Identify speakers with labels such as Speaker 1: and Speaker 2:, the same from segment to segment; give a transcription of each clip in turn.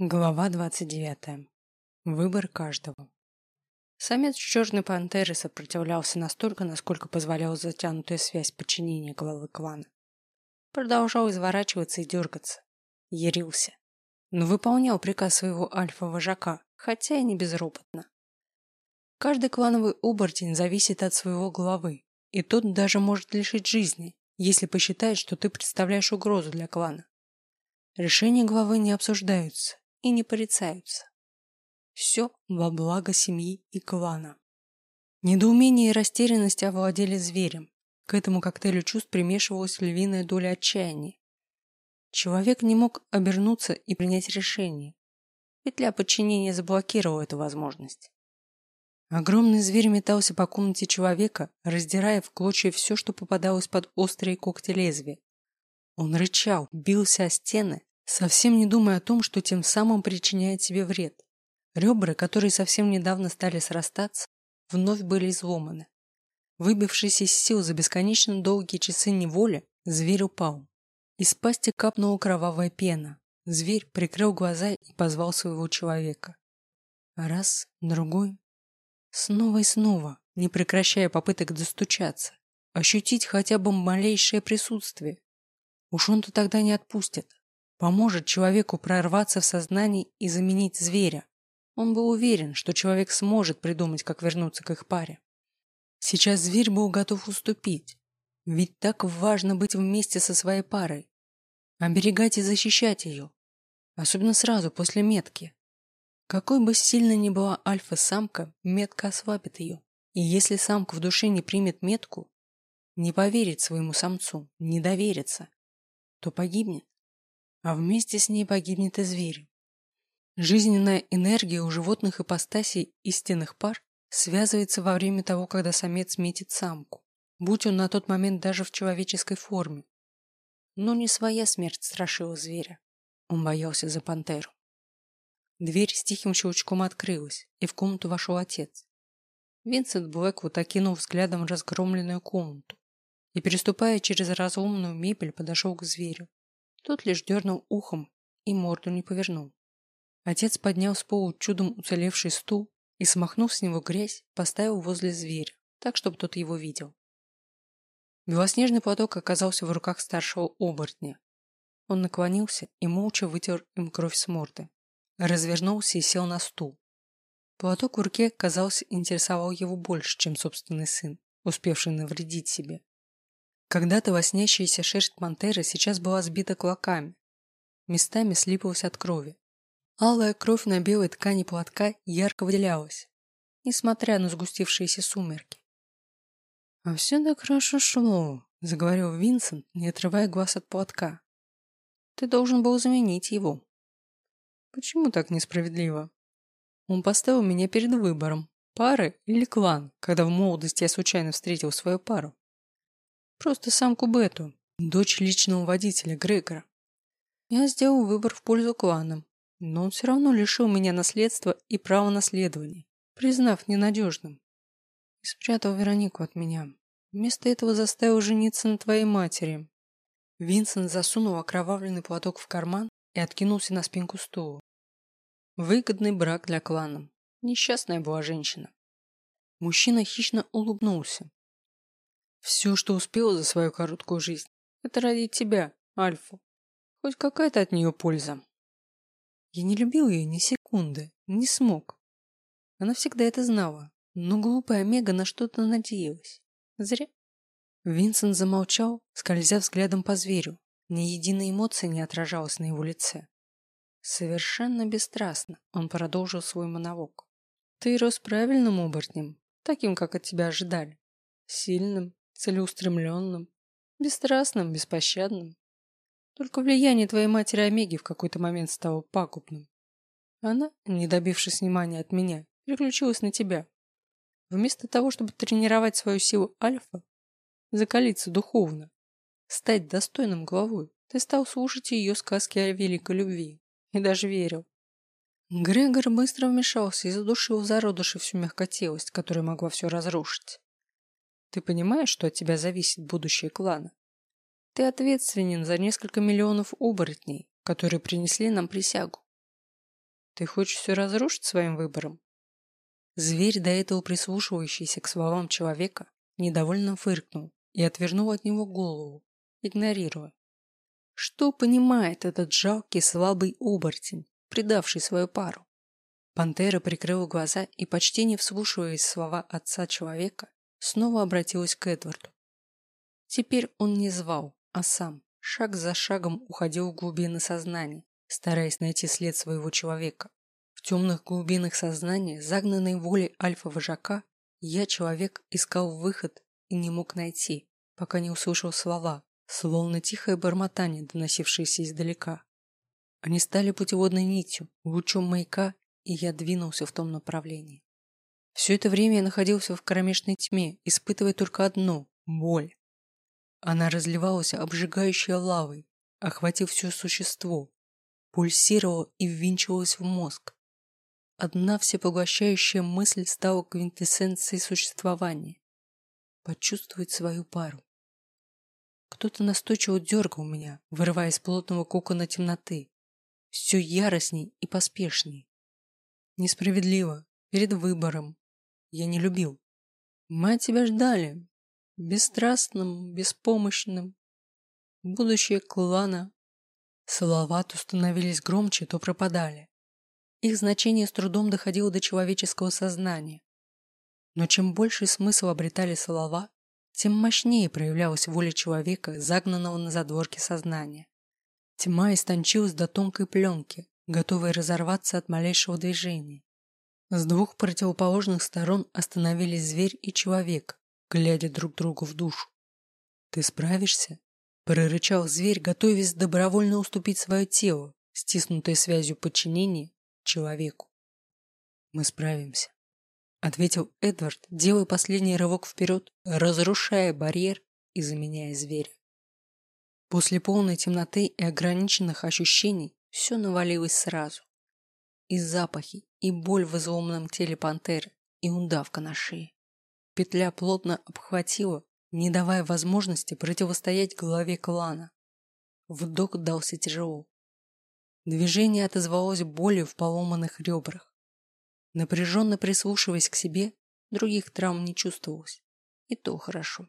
Speaker 1: Глава 29. Выбор каждого. Самец черной пантеры сопротивлялся настолько, насколько позволяла затянутая связь подчинения главы клана. Продолжал изворачиваться и дергаться. Ярился. Но выполнял приказ своего альфа-вожака, хотя и не безропотно. Каждый клановый оборотень зависит от своего главы, и тот даже может лишить жизни, если посчитает, что ты представляешь угрозу для клана. Решения главы не обсуждаются, и не порицаются. Все во благо семьи и клана. Недоумение и растерянность овладели зверем. К этому коктейлю чувств примешивалась львиная доля отчаяния. Человек не мог обернуться и принять решение. Петля подчинения заблокировала эту возможность. Огромный зверь метался по комнате человека, раздирая в клочья все, что попадалось под острые когти лезвия. Он рычал, бился о стены, совсем не думая о том, что тем самым причиняет себе вред. Ребра, которые совсем недавно стали срастаться, вновь были изломаны. Выбившись из сил за бесконечно долгие часы неволи, зверь упал. Из пасти капнула кровавая пена. Зверь прикрыл глаза и позвал своего человека. Раз, другой. Снова и снова, не прекращая попыток достучаться. Ощутить хотя бы малейшее присутствие. Уж он-то тогда не отпустит поможет человеку прорваться в сознание и заменить зверя. Он был уверен, что человек сможет придумать, как вернуться к их паре. Сейчас зверь был готов уступить. Ведь так важно быть вместе со своей парой. Оберегать и защищать ее. Особенно сразу, после метки. Какой бы сильно ни была альфа-самка, метка ослабит ее. И если самка в душе не примет метку, не поверит своему самцу, не доверится, то погибнет а вместе с ней погибнет и зверь. Жизненная энергия у животных ипостасей истинных пар связывается во время того, когда самец метит самку, будь он на тот момент даже в человеческой форме. Но не своя смерть страшила зверя. Он боялся за пантеру. Дверь с тихим щелчком открылась, и в комнату вошел отец. Винсент Блэквуд окинул взглядом разгромленную комнату и, переступая через разломную мебель, подошел к зверю. Тот лишь дернул ухом и морду не повернул. Отец поднял с пола чудом уцелевший стул и, смахнув с него грязь, поставил возле зверя, так, чтобы тот его видел. Белоснежный платок оказался в руках старшего оборотня. Он наклонился и молча вытер им кровь с морды. Развернулся и сел на стул. Платок в руке, казалось, интересовал его больше, чем собственный сын, успевший навредить себе. Когда-то лоснящаяся шерсть пантеры сейчас была сбита клоками. Местами слипалась от крови. Алая кровь на белой ткани платка ярко выделялась, несмотря на сгустившиеся сумерки. «А все так хорошо шло», — заговорил Винсент, не отрывая глаз от платка. «Ты должен был заменить его». «Почему так несправедливо?» Он поставил меня перед выбором, пары или клан, когда в молодости я случайно встретил свою пару. Просто самку Бету, дочь личного водителя Грегора. Я сделал выбор в пользу клана, но он все равно лишил меня наследства и права наследования, признав ненадежным. И спрятал Веронику от меня. Вместо этого заставил жениться на твоей матери. Винсент засунул окровавленный платок в карман и откинулся на спинку стула. Выгодный брак для клана. Несчастная была женщина. Мужчина хищно улыбнулся, все, что успела за свою короткую жизнь, это ради тебя, Альфа. Хоть какая-то от нее польза. Я не любил ее ни секунды, не смог. Она всегда это знала, но глупая Омега на что-то надеялась. Зря. Винсент замолчал, скользя взглядом по зверю. Ни единой эмоции не отражалась на его лице. Совершенно бесстрастно он продолжил свой монолог. Ты рос правильным оборотнем, таким, как от тебя ожидали. Сильным, целеустремленным, бесстрастным, беспощадным. Только влияние твоей матери Омеги в какой-то момент стало пагубным. Она, не добившись внимания от меня, переключилась на тебя. Вместо того, чтобы тренировать свою силу альфа, закалиться духовно, стать достойным главой, ты стал слушать ее сказки о великой любви и даже верил. Грегор быстро вмешался и задушил в зародыше всю мягкотелость, которая могла все разрушить. Ты понимаешь, что от тебя зависит будущее клана? Ты ответственен за несколько миллионов оборотней, которые принесли нам присягу. Ты хочешь все разрушить своим выбором? Зверь, до этого прислушивающийся к словам человека, недовольно фыркнул и отвернул от него голову, игнорируя. Что понимает этот жалкий слабый оборотень, предавший свою пару? Пантера прикрыла глаза и, почти не вслушиваясь слова отца человека, снова обратилась к Эдварду. Теперь он не звал, а сам, шаг за шагом уходил в глубины сознания, стараясь найти след своего человека. В темных глубинах сознания, загнанной волей альфа-вожака, я, человек, искал выход и не мог найти, пока не услышал слова, словно тихое бормотание, доносившееся издалека. Они стали путеводной нитью, лучом маяка, и я двинулся в том направлении. Все это время я находился в кромешной тьме, испытывая только одну – боль. Она разливалась обжигающей лавой, охватив все существо, пульсировала и ввинчивалась в мозг. Одна всепоглощающая мысль стала квинтэссенцией существования – почувствовать свою пару. Кто-то настойчиво дергал меня, вырывая из плотного кокона темноты. Все яростней и поспешней. Несправедливо, перед выбором. Я не любил. Мы тебя ждали. Бесстрастным, беспомощным. Будущее клана. Слова то становились громче, то пропадали. Их значение с трудом доходило до человеческого сознания. Но чем больше смысл обретали слова, тем мощнее проявлялась воля человека, загнанного на задворки сознания. Тьма истончилась до тонкой пленки, готовой разорваться от малейшего движения. С двух противоположных сторон остановились зверь и человек, глядя друг другу в душу. «Ты справишься?» – прорычал зверь, готовясь добровольно уступить свое тело, стиснутое связью подчинения, человеку. «Мы справимся», — ответил Эдвард, делая последний рывок вперед, разрушая барьер и заменяя зверя. После полной темноты и ограниченных ощущений все навалилось сразу. И запахи, и боль в изломанном теле пантеры, и удавка на шее. Петля плотно обхватила, не давая возможности противостоять голове клана. Вдох дался тяжело. Движение отозвалось болью в поломанных ребрах. Напряженно прислушиваясь к себе, других травм не чувствовалось. И то хорошо.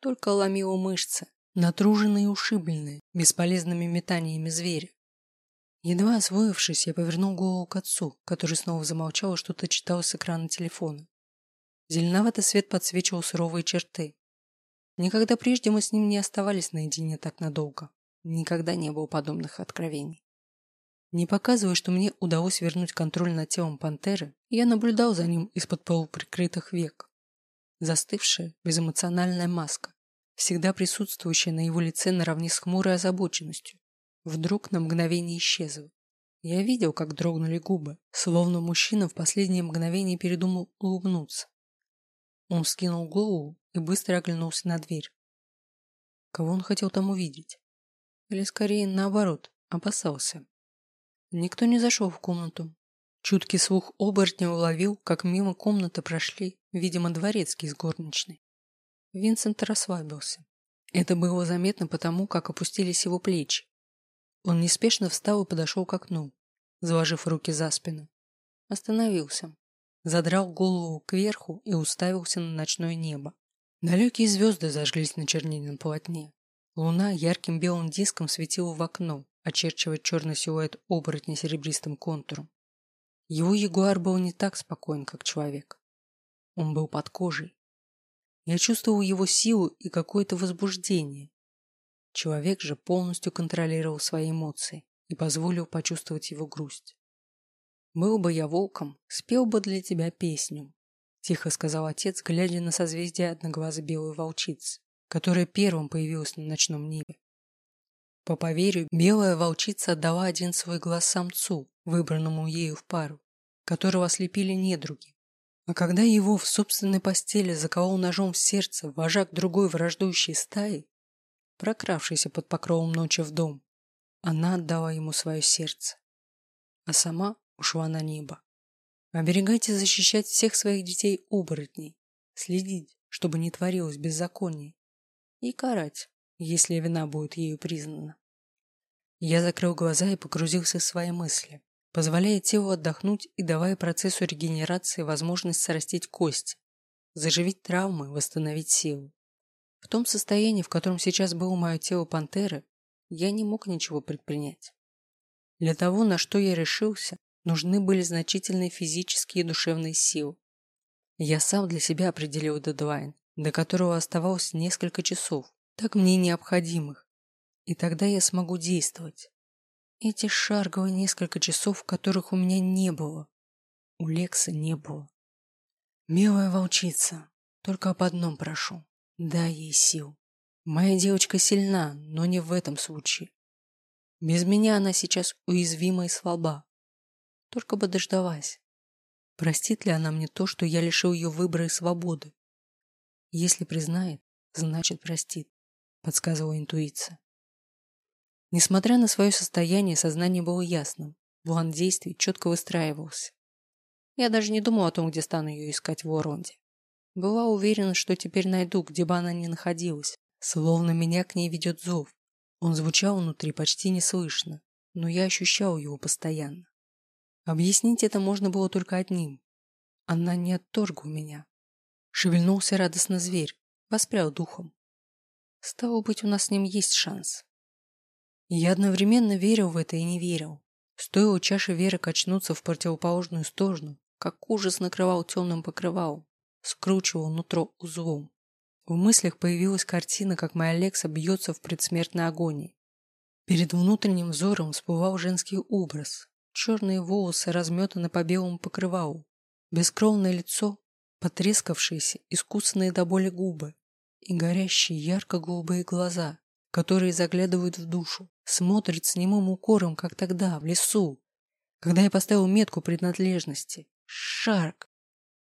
Speaker 1: Только ломило мышцы, натруженные и ушибленные, бесполезными метаниями зверя. Едва освоившись, я повернул голову к отцу, который снова замолчал и что-то читал с экрана телефона. Зеленоватый свет подсвечивал суровые черты. Никогда прежде мы с ним не оставались наедине так надолго. Никогда не было подобных откровений. Не показывая, что мне удалось вернуть контроль над телом пантеры, я наблюдал за ним из-под полуприкрытых век. Застывшая, безэмоциональная маска, всегда присутствующая на его лице наравне с хмурой озабоченностью, вдруг на мгновение исчезла. Я видел, как дрогнули губы, словно мужчина в последнее мгновение передумал улыбнуться. Он скинул голову и быстро оглянулся на дверь. Кого он хотел там увидеть? Или скорее наоборот, опасался. Никто не зашел в комнату. Чуткий слух оборотня уловил, как мимо комнаты прошли, видимо, дворецкий с горничной. Винсент расслабился. Это было заметно потому, как опустились его плечи. Он неспешно встал и подошел к окну, заложив руки за спину. Остановился. Задрал голову кверху и уставился на ночное небо. Далекие звезды зажглись на чернильном полотне. Луна ярким белым диском светила в окно, очерчивая черный силуэт оборотня серебристым контуром. Его ягуар был не так спокоен, как человек. Он был под кожей. Я чувствовал его силу и какое-то возбуждение. Человек же полностью контролировал свои эмоции и позволил почувствовать его грусть. «Был бы я волком, спел бы для тебя песню», — тихо сказал отец, глядя на созвездие одноглазой белой волчицы, которая первым появилась на ночном небе. По поверью, белая волчица отдала один свой глаз самцу, выбранному ею в пару, которого ослепили недруги. А когда его в собственной постели заколол ножом в сердце вожак другой враждующей стаи, прокравшийся под покровом ночи в дом, она отдала ему свое сердце, а сама ушла на небо. Оберегать и защищать всех своих детей-оборотней, следить, чтобы не творилось беззаконие, и карать, если вина будет ею признана. Я закрыл глаза и погрузился в свои мысли. позволяя телу отдохнуть и давая процессу регенерации возможность срастить кости, заживить травмы, восстановить силу. В том состоянии, в котором сейчас было мое тело пантеры, я не мог ничего предпринять. Для того, на что я решился, нужны были значительные физические и душевные силы. Я сам для себя определил дедлайн, до которого оставалось несколько часов, так мне необходимых, и тогда я смогу действовать. Эти шарговые несколько часов, которых у меня не было. У Лекса не было. Милая волчица, только об одном прошу. Дай ей сил. Моя девочка сильна, но не в этом случае. Без меня она сейчас уязвима и слаба. Только бы дождалась. Простит ли она мне то, что я лишил ее выбора и свободы? Если признает, значит простит, подсказывала интуиция. Несмотря на свое состояние, сознание было ясным. План действий четко выстраивался. Я даже не думал о том, где стану ее искать в Оронде. Была уверена, что теперь найду, где бы она ни находилась, словно меня к ней ведет зов. Он звучал внутри почти неслышно, но я ощущал его постоянно. Объяснить это можно было только одним. Она не отторгла меня. Шевельнулся радостно зверь, воспрял духом. Стало быть, у нас с ним есть шанс. Я одновременно верил в это и не верил. Стоило чаше веры качнуться в противоположную сторону, как ужас накрывал темным покрывалом, скручивал нутро узлом. В мыслях появилась картина, как моя Лекса бьется в предсмертной агонии. Перед внутренним взором всплывал женский образ. Черные волосы разметаны по белому покрывалу, бескровное лицо, потрескавшиеся, искусанные до боли губы и горящие ярко-голубые глаза, которые заглядывают в душу, смотрят с немым укором, как тогда, в лесу, когда я поставил метку принадлежности. Шарк!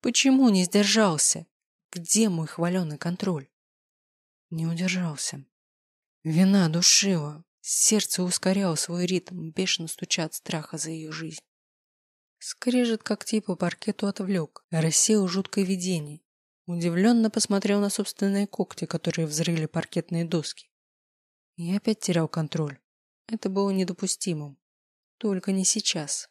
Speaker 1: Почему не сдержался? Где мой хваленый контроль? Не удержался. Вина душила, сердце ускоряло свой ритм, бешено стуча от страха за ее жизнь. Скрежет как типа паркету отвлек, рассеял жуткое видение. Удивленно посмотрел на собственные когти, которые взрыли паркетные доски. Я опять терял контроль. Это было недопустимым. Только не сейчас.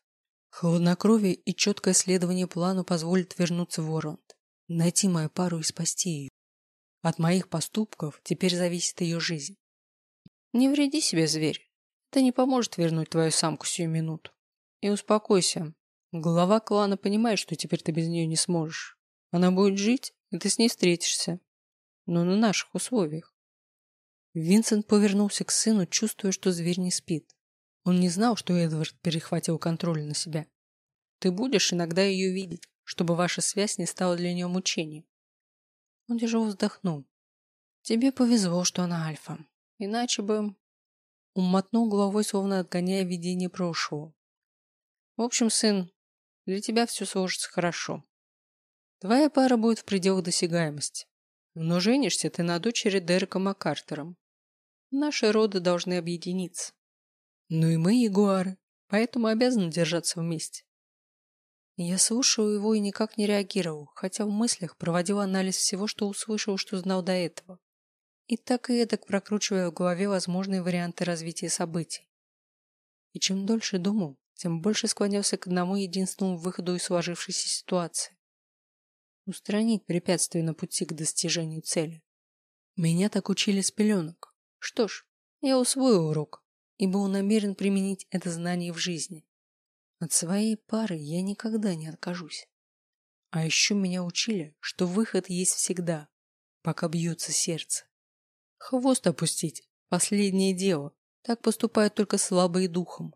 Speaker 1: Хладнокровие и четкое следование плану позволит вернуться в Орланд, найти мою пару и спасти ее. От моих поступков теперь зависит ее жизнь. Не вреди себе, зверь. Это не поможет вернуть твою самку сию минуту. И успокойся. Глава клана понимает, что теперь ты без нее не сможешь. Она будет жить, и ты с ней встретишься. Но на наших условиях. Винсент повернулся к сыну, чувствуя, что зверь не спит. Он не знал, что Эдвард перехватил контроль на себя. Ты будешь иногда ее видеть, чтобы ваша связь не стала для нее мучением. Он тяжело вздохнул. Тебе повезло, что она альфа. Иначе бы... Он мотнул головой, словно отгоняя видение прошлого. В общем, сын, для тебя все сложится хорошо. Твоя пара будет в пределах досягаемости. Но женишься ты на дочери Дерека Маккартером. Наши роды должны объединиться. Ну и мы, ягуары, поэтому обязаны держаться вместе. Я слушал его и никак не реагировал, хотя в мыслях проводил анализ всего, что услышал, что знал до этого. И так и эдак прокручивая в голове возможные варианты развития событий. И чем дольше думал, тем больше склонялся к одному единственному выходу из сложившейся ситуации. Устранить препятствия на пути к достижению цели. Меня так учили с пеленок. Что ж, я усвоил урок и был намерен применить это знание в жизни. От своей пары я никогда не откажусь. А еще меня учили, что выход есть всегда, пока бьется сердце. Хвост опустить – последнее дело. Так поступают только слабые духом.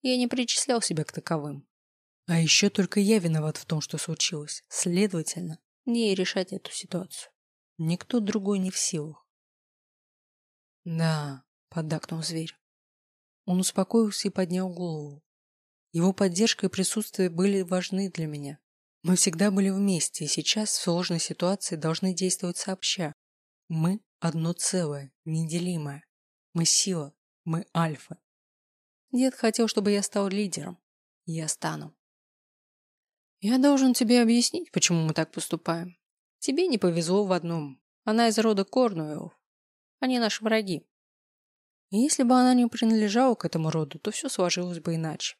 Speaker 1: Я не причислял себя к таковым. А еще только я виноват в том, что случилось. Следовательно, мне решать эту ситуацию. Никто другой не в силах. Да, поддакнул зверь. Он успокоился и поднял голову. Его поддержка и присутствие были важны для меня. Мы всегда были вместе, и сейчас в сложной ситуации должны действовать сообща. Мы одно целое, неделимое. Мы сила, мы альфа. Дед хотел, чтобы я стал лидером. Я стану. Я должен тебе объяснить, почему мы так поступаем. Тебе не повезло в одном. Она из рода Корнуэллов. Они наши враги. И если бы она не принадлежала к этому роду, то все сложилось бы иначе.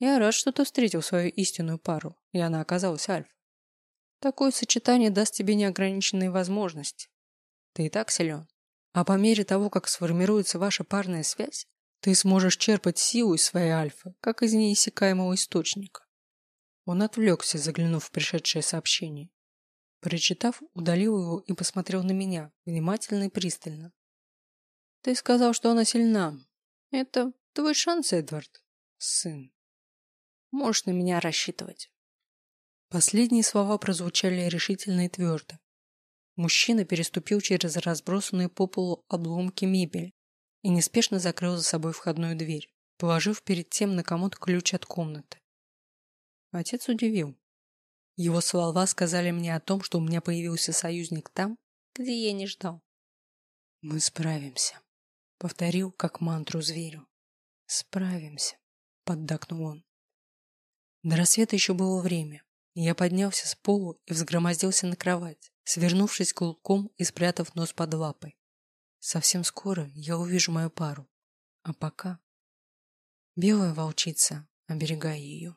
Speaker 1: Я рад, что ты встретил свою истинную пару, и она оказалась альфа. Такое сочетание даст тебе неограниченные возможности. Ты и так силен. А по мере того, как сформируется ваша парная связь, ты сможешь черпать силу из своей альфы, как из неиссякаемого источника. Он отвлекся, заглянув в пришедшее сообщение. Прочитав, удалил его и посмотрел на меня, внимательно и пристально. Ты сказал, что она сильна. Это твой шанс, Эдвард, сын. Можешь на меня рассчитывать. Последние слова прозвучали решительно и твердо. Мужчина переступил через разбросанные по полу обломки мебели и неспешно закрыл за собой входную дверь, положив перед тем на комод ключ от комнаты. Отец удивил. Его слова сказали мне о том, что у меня появился союзник там, где я не ждал. «Мы справимся», — повторил, как мантру зверю. «Справимся», — поддакнул он. До рассвета еще было время. Я поднялся с полу и взгромоздился на кровать, свернувшись клубком и спрятав нос под лапой. Совсем скоро я увижу мою пару. А пока... Белая волчица, оберегай ее.